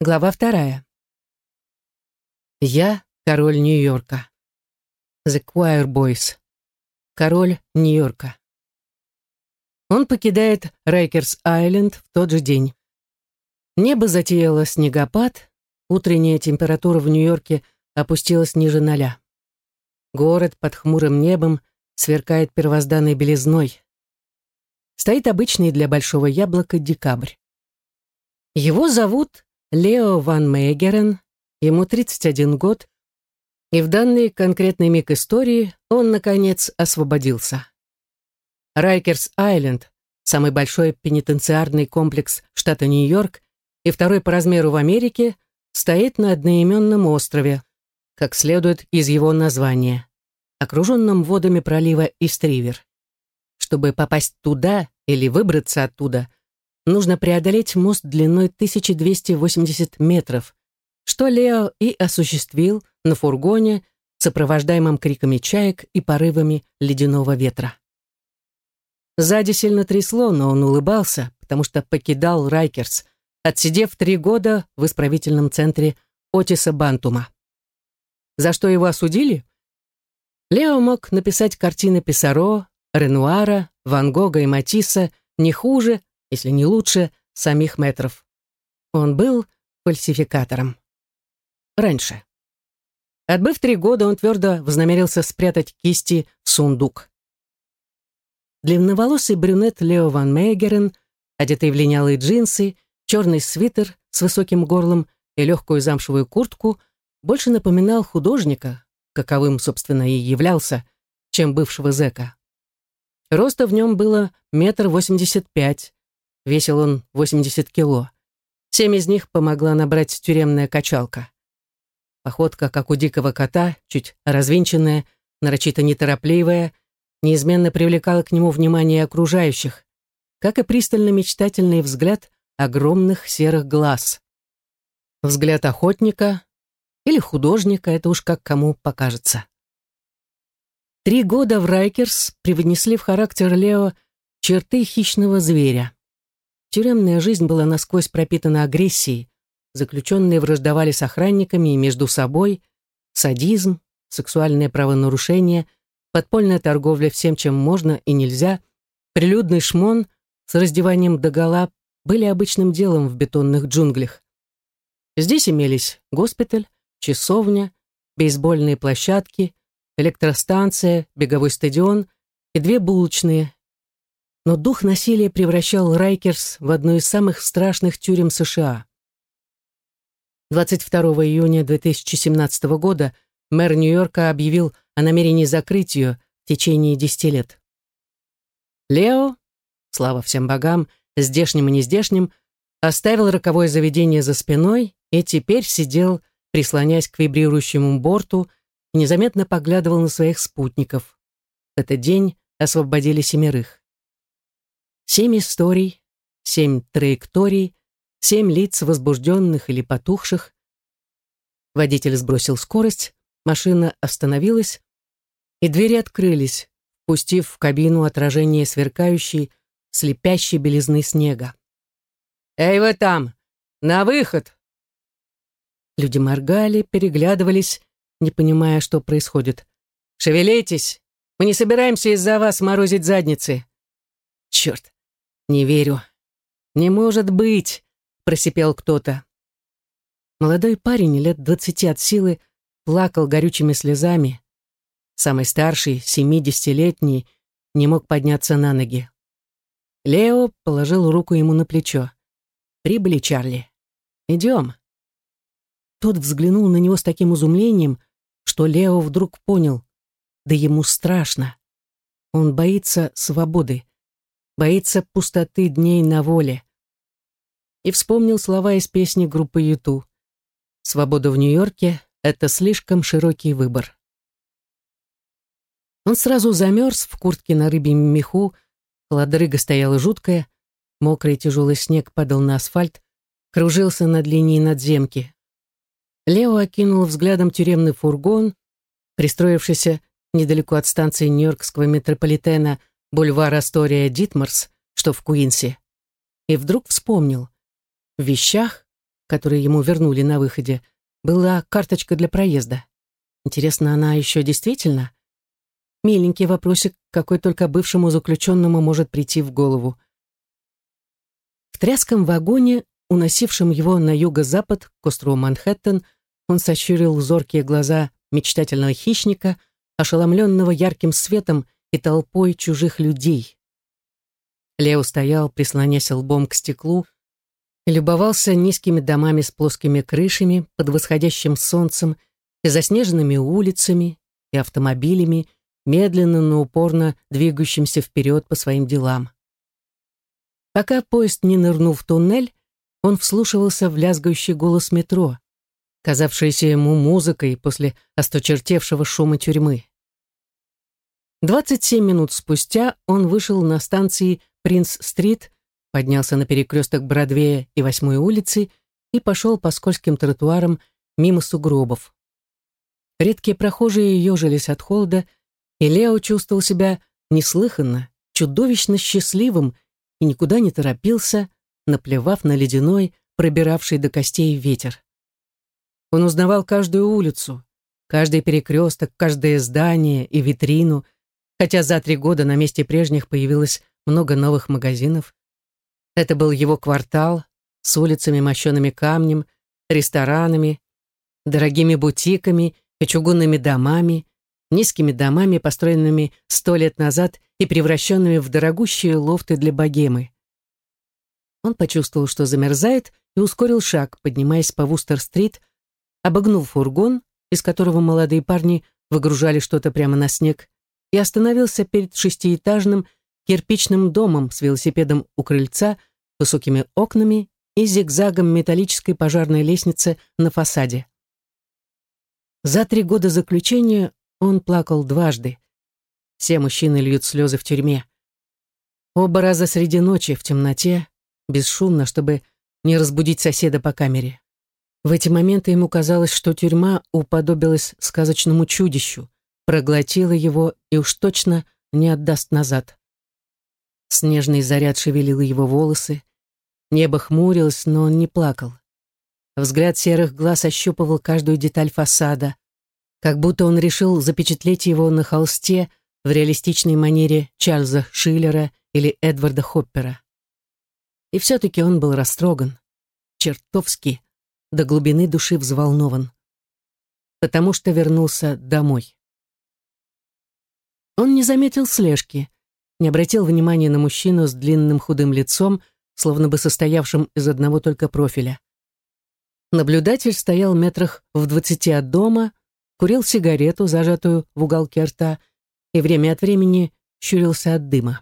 Глава вторая. Я король Нью-Йорка. The Choir Boys. Король Нью-Йорка. Он покидает Райкерс-Айленд в тот же день. Небо затеяло снегопад, утренняя температура в Нью-Йорке опустилась ниже ноля. Город под хмурым небом сверкает первозданной белизной. Стоит обычный для большого яблока декабрь. Его зовут Лео Ван Мейгерен, ему 31 год, и в данный конкретный миг истории он, наконец, освободился. Райкерс-Айленд, самый большой пенитенциарный комплекс штата Нью-Йорк и второй по размеру в Америке, стоит на одноименном острове, как следует из его названия, окруженном водами пролива Истривер. Чтобы попасть туда или выбраться оттуда, нужно преодолеть мост длиной 1280 метров, что Лео и осуществил на фургоне, сопровождаемом криками чаек и порывами ледяного ветра. Сзади сильно трясло, но он улыбался, потому что покидал Райкерс, отсидев три года в исправительном центре Отиса Бантума. За что его осудили? Лео мог написать картины Писаро, Ренуара, Ван Гога и Матисса не хуже, если не лучше, самих метров. Он был фальсификатором. Раньше. Отбыв три года, он твердо вознамерился спрятать кисти в сундук. Длинноволосый брюнет Лео Ван Мейгерен, одетый в линялые джинсы, черный свитер с высоким горлом и легкую замшевую куртку, больше напоминал художника, каковым, собственно, и являлся, чем бывшего зэка. Роста в нем было метр восемьдесят пять, Весил он 80 кило. Семь из них помогла набрать тюремная качалка. Походка, как у дикого кота, чуть развинченная, нарочито неторопливая, неизменно привлекала к нему внимание окружающих, как и пристально-мечтательный взгляд огромных серых глаз. Взгляд охотника или художника, это уж как кому покажется. Три года в Райкерс привнесли в характер Лео черты хищного зверя. Тюремная жизнь была насквозь пропитана агрессией, заключенные враждовали с охранниками и между собой, садизм, сексуальное правонарушение, подпольная торговля всем, чем можно и нельзя, прилюдный шмон с раздеванием догола были обычным делом в бетонных джунглях. Здесь имелись госпиталь, часовня, бейсбольные площадки, электростанция, беговой стадион и две булочные, но дух насилия превращал Райкерс в одну из самых страшных тюрем США. 22 июня 2017 года мэр Нью-Йорка объявил о намерении закрыть ее в течение 10 лет. Лео, слава всем богам, здешним и нездешним, оставил роковое заведение за спиной и теперь сидел, прислонясь к вибрирующему борту, и незаметно поглядывал на своих спутников. В этот день освободили семерых. Семь историй, семь траекторий, семь лиц возбужденных или потухших. Водитель сбросил скорость, машина остановилась, и двери открылись, пустив в кабину отражение сверкающей, слепящей белизны снега. «Эй, вы там! На выход!» Люди моргали, переглядывались, не понимая, что происходит. «Шевелитесь! Мы не собираемся из-за вас морозить задницы!» «Черт! «Не верю. Не может быть!» — просипел кто-то. Молодой парень, лет двадцати от силы, плакал горючими слезами. Самый старший, семидесятилетний, не мог подняться на ноги. Лео положил руку ему на плечо. «Прибыли, Чарли. Идем». Тот взглянул на него с таким изумлением, что Лео вдруг понял, да ему страшно. Он боится свободы боится пустоты дней на воле. И вспомнил слова из песни группы Юту. «Свобода в Нью-Йорке — это слишком широкий выбор». Он сразу замерз в куртке на рыбьем меху, холодрыга стояла жуткая, мокрый тяжелый снег падал на асфальт, кружился над линией надземки. Лео окинул взглядом тюремный фургон, пристроившийся недалеко от станции Нью-Йоркского метрополитена бульвар Астория Дитмарс, что в Куинсе, и вдруг вспомнил. В вещах, который ему вернули на выходе, была карточка для проезда. Интересно, она еще действительно? Миленький вопросик, какой только бывшему заключенному может прийти в голову. В тряском вагоне, уносившем его на юго-запад, к острову Манхэттен, он сощурил зоркие глаза мечтательного хищника, ошеломленного ярким светом и толпой чужих людей. Лео стоял, прислонясь лбом к стеклу, и любовался низкими домами с плоскими крышами под восходящим солнцем и заснеженными улицами и автомобилями, медленно, но упорно двигающимся вперед по своим делам. Пока поезд не нырнул в туннель, он вслушивался в лязгающий голос метро, казавшийся ему музыкой после осточертевшего шума тюрьмы. 27 минут спустя он вышел на станции Принц-стрит, поднялся на перекресток Бродвея и Восьмой улицы и пошел по скользким тротуарам мимо сугробов. Редкие прохожие ежились от холода, и Лео чувствовал себя неслыханно, чудовищно счастливым и никуда не торопился, наплевав на ледяной, пробиравший до костей ветер. Он узнавал каждую улицу, каждый перекресток, каждое здание и витрину, хотя за три года на месте прежних появилось много новых магазинов. Это был его квартал с улицами, мощенными камнем, ресторанами, дорогими бутиками и чугунными домами, низкими домами, построенными сто лет назад и превращенными в дорогущие лофты для богемы. Он почувствовал, что замерзает, и ускорил шаг, поднимаясь по Вустер-стрит, обогнул фургон, из которого молодые парни выгружали что-то прямо на снег, и остановился перед шестиэтажным кирпичным домом с велосипедом у крыльца, высокими окнами и зигзагом металлической пожарной лестницы на фасаде. За три года заключения он плакал дважды. Все мужчины льют слезы в тюрьме. Оба раза среди ночи, в темноте, бесшумно, чтобы не разбудить соседа по камере. В эти моменты ему казалось, что тюрьма уподобилась сказочному чудищу, проглотила его и уж точно не отдаст назад. Снежный заряд шевелил его волосы. Небо хмурилось, но он не плакал. Взгляд серых глаз ощупывал каждую деталь фасада, как будто он решил запечатлеть его на холсте в реалистичной манере Чарльза Шиллера или Эдварда Хоппера. И все-таки он был растроган, чертовски, до глубины души взволнован, потому что вернулся домой. Он не заметил слежки, не обратил внимания на мужчину с длинным худым лицом, словно бы состоявшим из одного только профиля. Наблюдатель стоял метрах в двадцати от дома, курил сигарету, зажатую в уголке рта, и время от времени щурился от дыма.